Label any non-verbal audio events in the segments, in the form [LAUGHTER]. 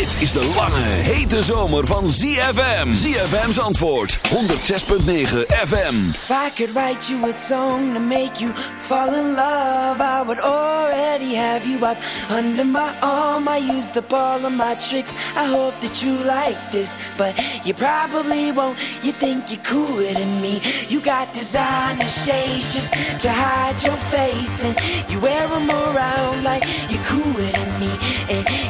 Dit is de lange, hete zomer van ZFM. ZFM's antwoord, 106.9 FM. If I could write you a song to make you fall in love, I would already have you up under my arm. I used up all of my tricks. I hope that you like this, but you probably won't. You think you're cooler than me. You got designer shades just to hide your face, and you wear them around like you're cooler than me. And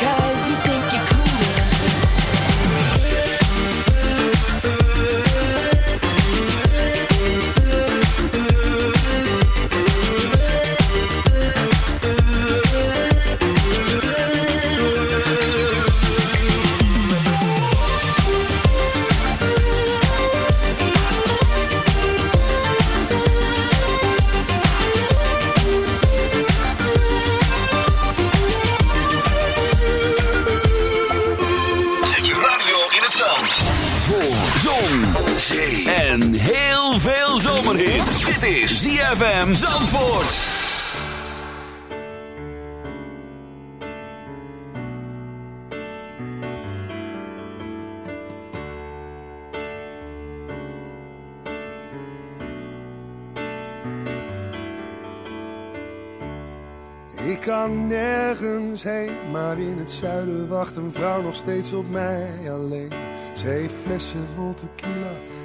ZFM Zandvoort. Ik kan nergens heen, maar in het zuiden wacht een vrouw nog steeds op mij alleen. Heeft flessen vol tequila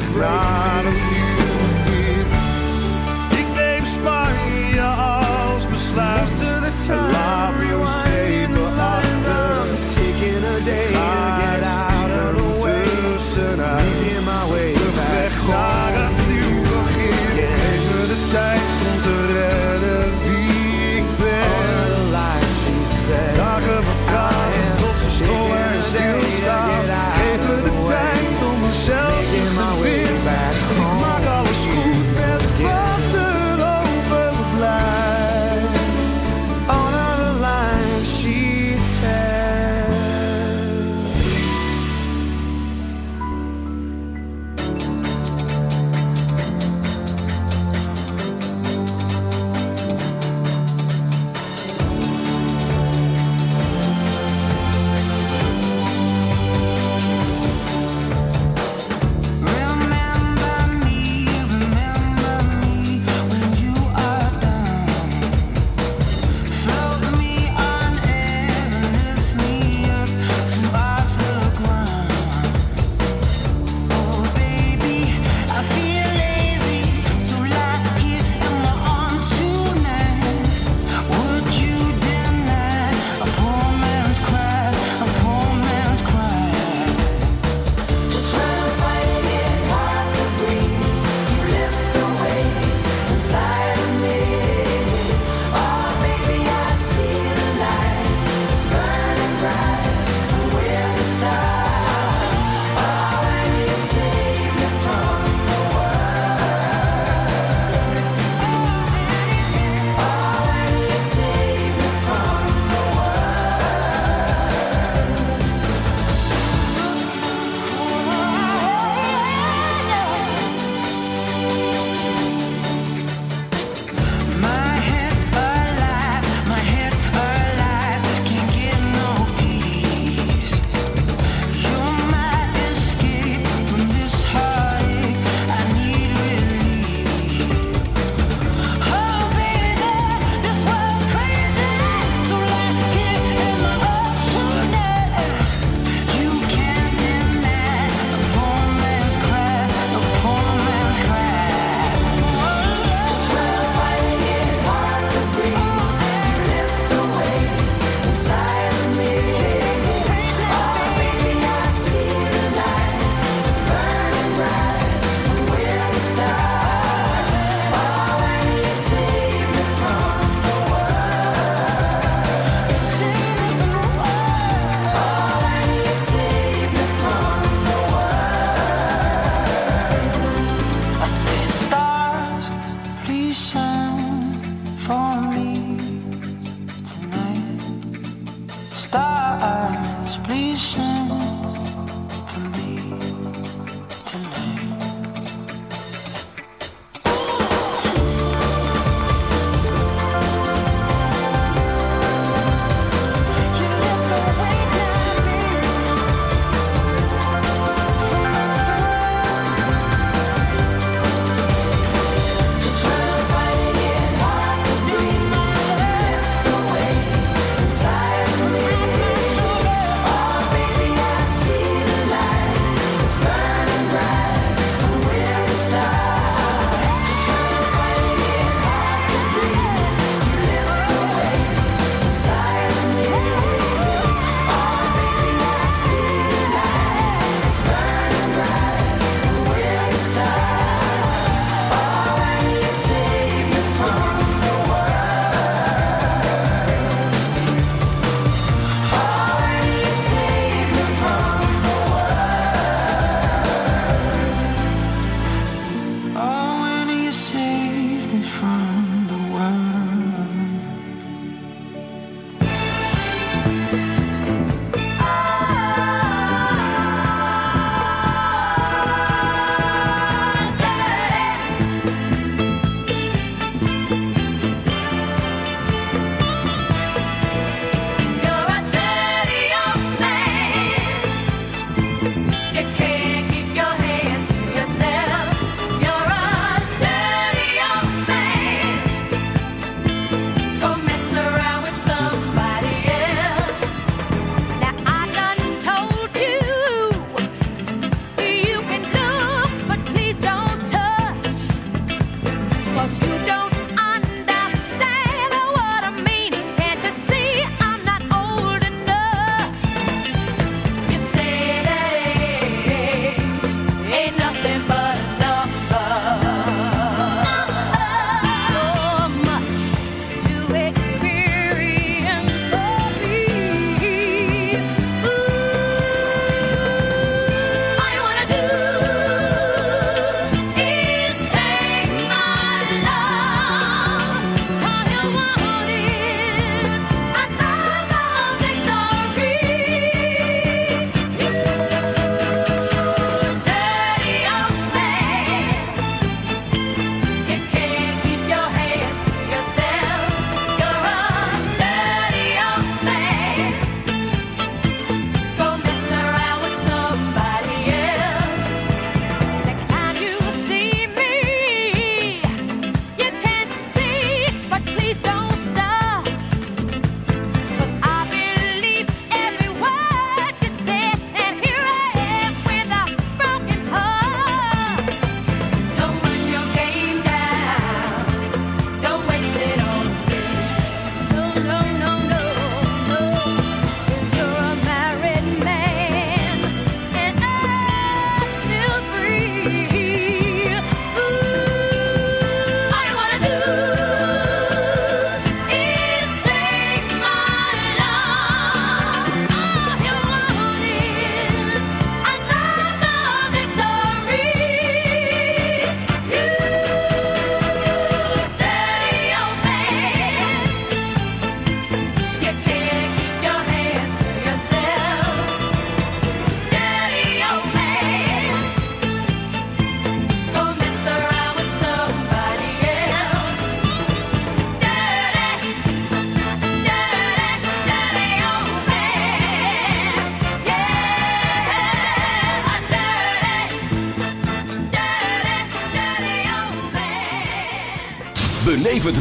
weg naar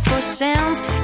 For sounds.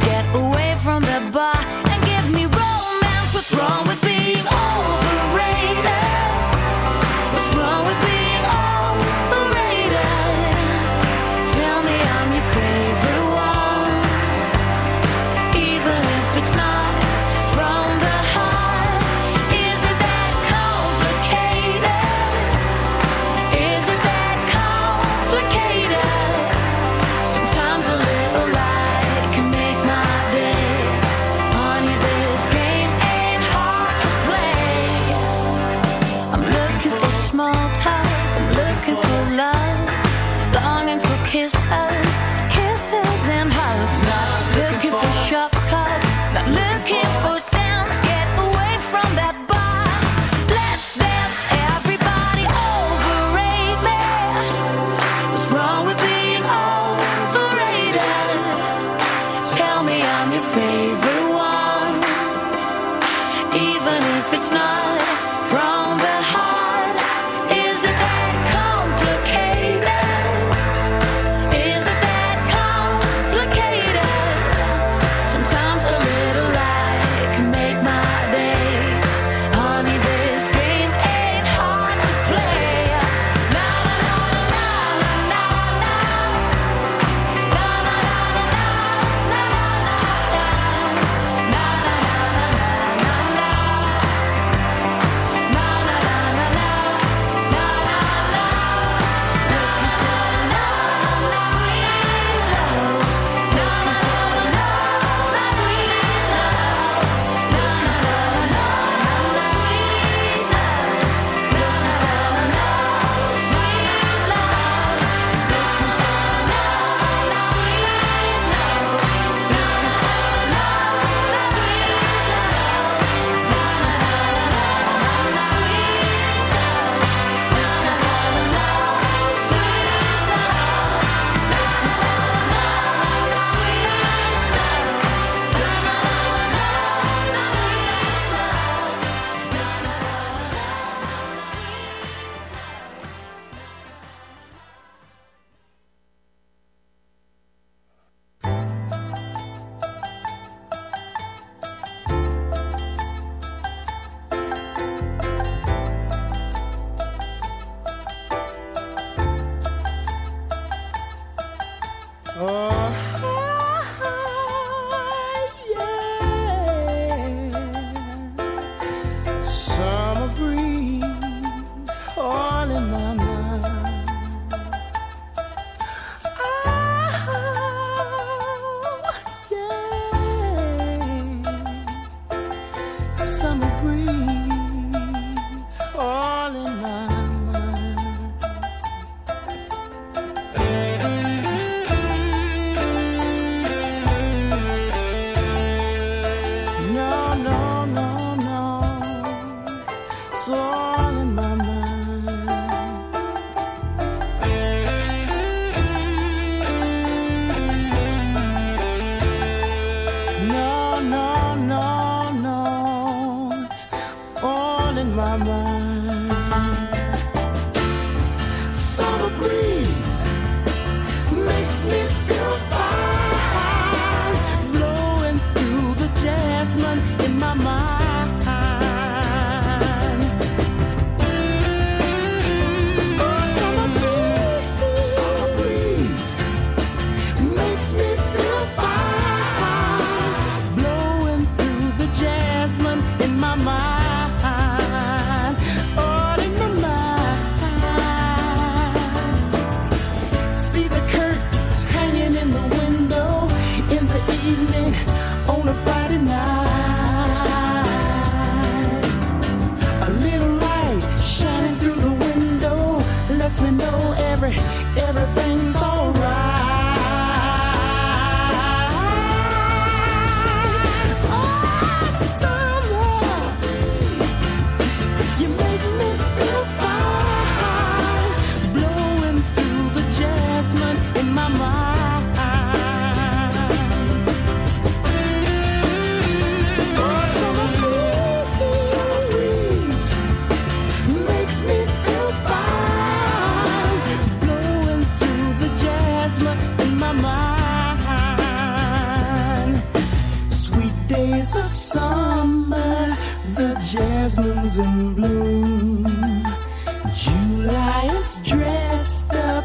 liars dressed up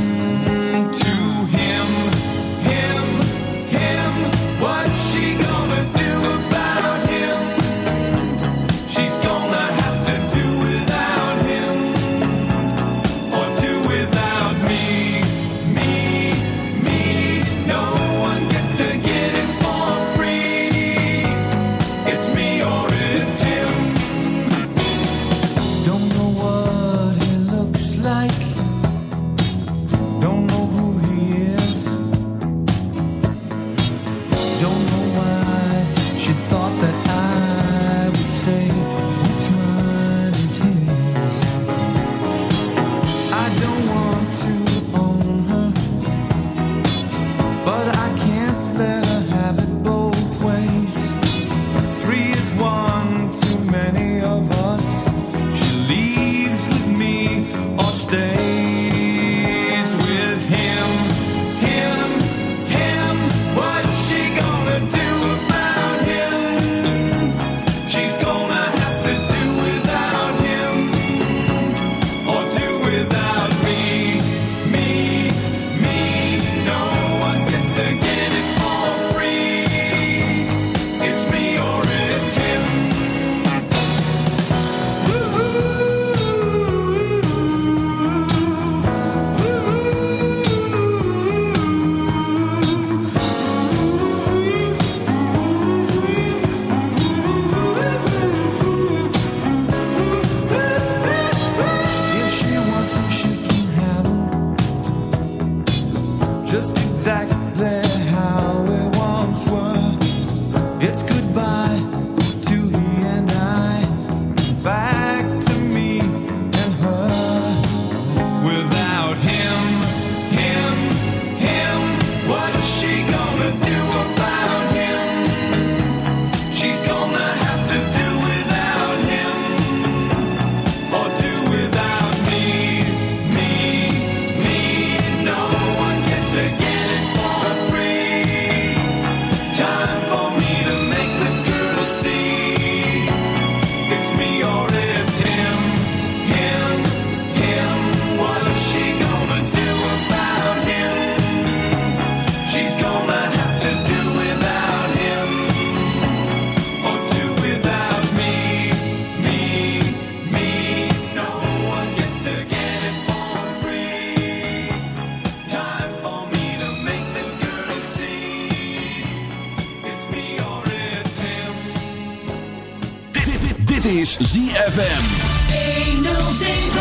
ZFM.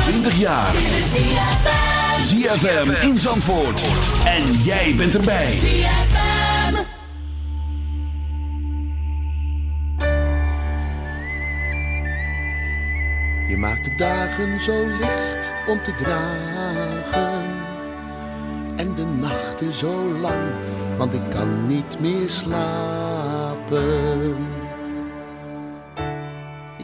20 jaar. ZFM in Zandvoort. En jij bent erbij. Je maakt de dagen zo licht om te dragen. En de nachten zo lang, want ik kan niet meer slapen.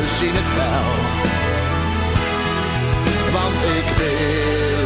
We zien het wel. Want ik wil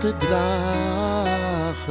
te dragen.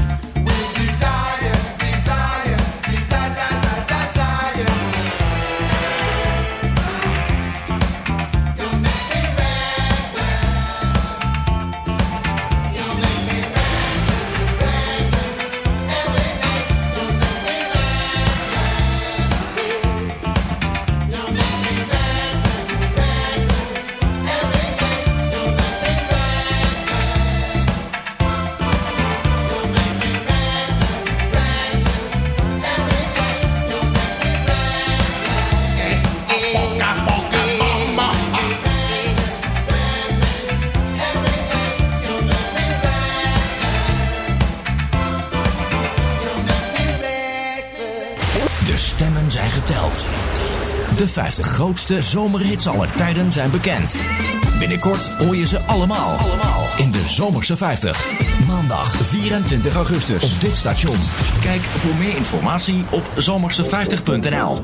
De 50 grootste zomerhits aller tijden zijn bekend. Binnenkort hoor je ze allemaal. In de Zomerse 50. Maandag 24 augustus. Op dit station. Kijk voor meer informatie op zomerse50.nl.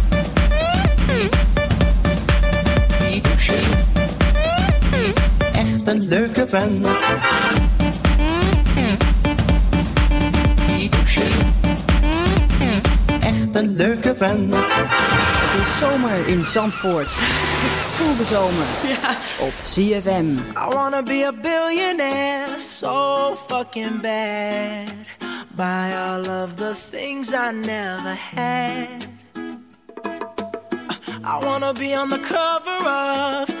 Een leuke vent. Echt een leuke vent. Het is zomer in Zandvoort. [LAUGHS] Voel de zomer op ZFM. I wanna be a billionaire so fucking bad. Buy all of the things I never had. I wanna be on the cover of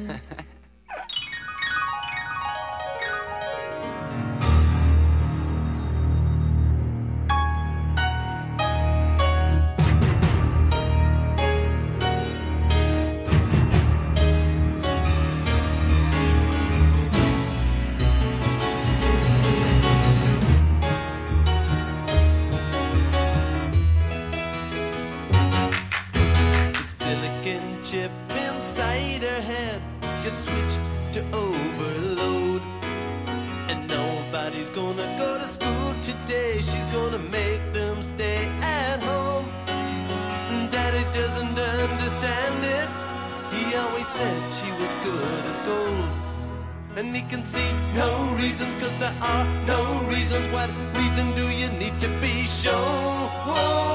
He can see no reasons, cause there are no reasons. What reason do you need to be shown?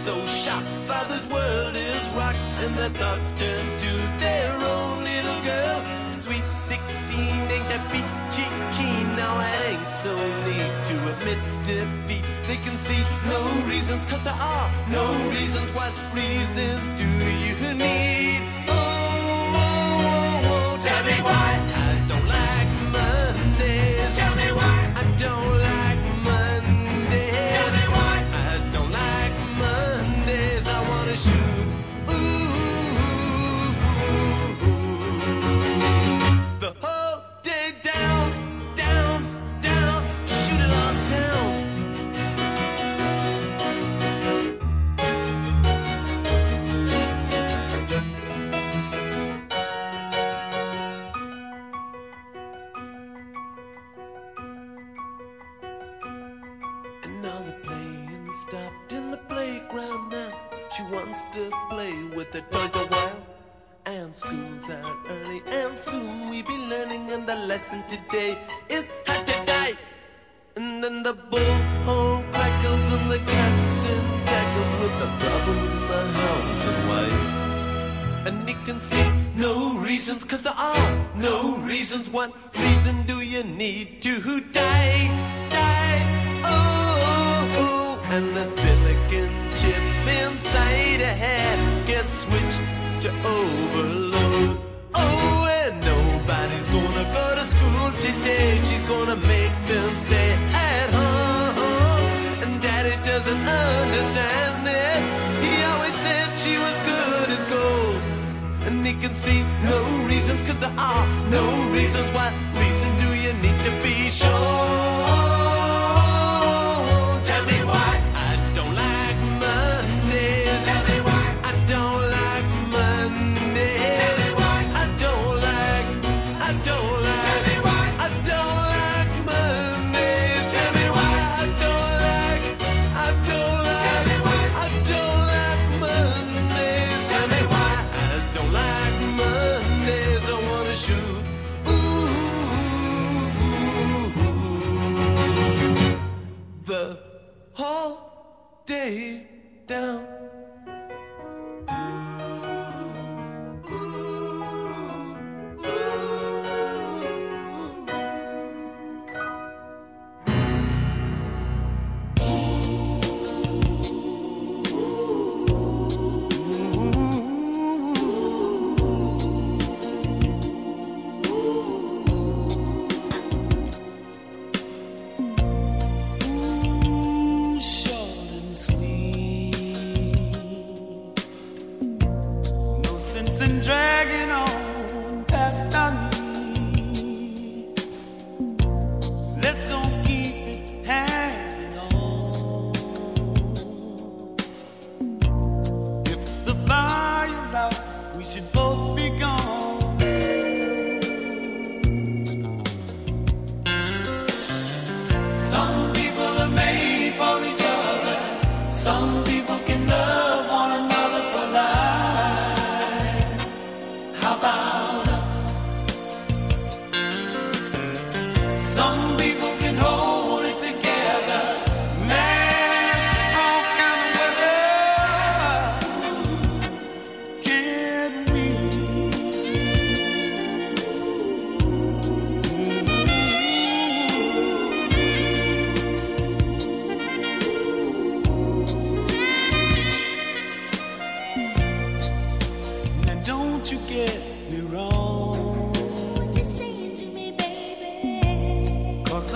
So shocked, father's world is rocked, and their thoughts turn to their own little girl. Sweet 16 ain't that peachy keen, now it ain't so neat to admit defeat. They can see no reasons, cause there are no reasons. What reasons do you need?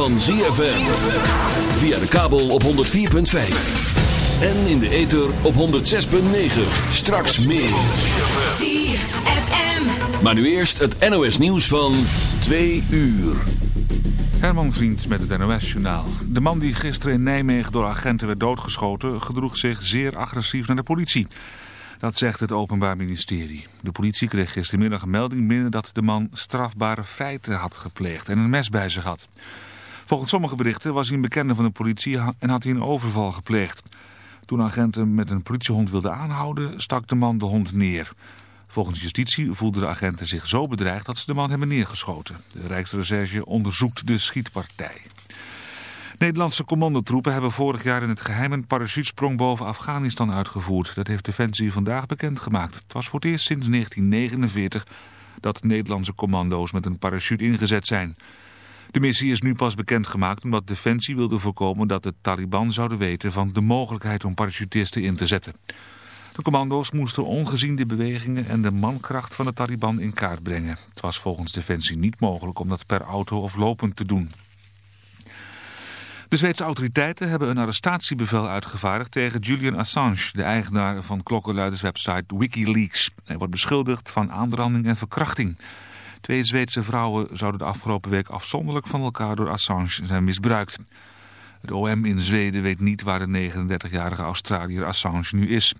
Van ZFM. Via de kabel op 104.5. En in de ether op 106.9. Straks meer. ZFM. Maar nu eerst het NOS nieuws van 2 uur. Herman Vriend met het NOS-journaal. De man die gisteren in Nijmegen door agenten werd doodgeschoten... gedroeg zich zeer agressief naar de politie. Dat zegt het Openbaar Ministerie. De politie kreeg gistermiddag een melding binnen... dat de man strafbare feiten had gepleegd en een mes bij zich had. Volgens sommige berichten was hij een bekende van de politie... en had hij een overval gepleegd. Toen agenten met een politiehond wilden aanhouden... stak de man de hond neer... Volgens justitie voelden de agenten zich zo bedreigd dat ze de man hebben neergeschoten. De Rijksrecherche onderzoekt de schietpartij. Nederlandse commandotroepen hebben vorig jaar in het geheim een parachutesprong boven Afghanistan uitgevoerd. Dat heeft Defensie vandaag bekendgemaakt. Het was voor het eerst sinds 1949 dat Nederlandse commando's met een parachute ingezet zijn. De missie is nu pas bekendgemaakt omdat Defensie wilde voorkomen dat de Taliban zouden weten van de mogelijkheid om parachutisten in te zetten. De commando's moesten ongezien de bewegingen en de mankracht van de Taliban in kaart brengen. Het was volgens Defensie niet mogelijk om dat per auto of lopend te doen. De Zweedse autoriteiten hebben een arrestatiebevel uitgevaardigd tegen Julian Assange, de eigenaar van klokkenluiderswebsite Wikileaks. Hij wordt beschuldigd van aanranding en verkrachting. Twee Zweedse vrouwen zouden de afgelopen week afzonderlijk van elkaar door Assange zijn misbruikt. Het OM in Zweden weet niet waar de 39-jarige Australiër Assange nu is.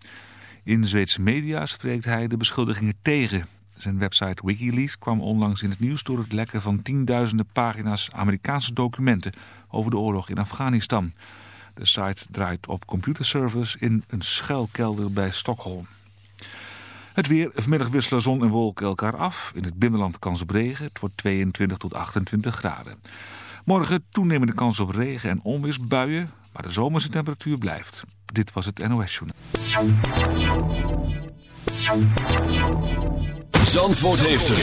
In Zweedse media spreekt hij de beschuldigingen tegen. Zijn website Wikileaks kwam onlangs in het nieuws door het lekken van tienduizenden pagina's Amerikaanse documenten over de oorlog in Afghanistan. De site draait op computerservers in een schuilkelder bij Stockholm. Het weer, vanmiddag wisselen zon en wolken elkaar af. In het binnenland kans op regen. Het wordt 22 tot 28 graden. Morgen toenemende kans op regen en onweersbuien, maar de zomerse temperatuur blijft. Dit was het NOS Journaal. Zandvoort heeft het.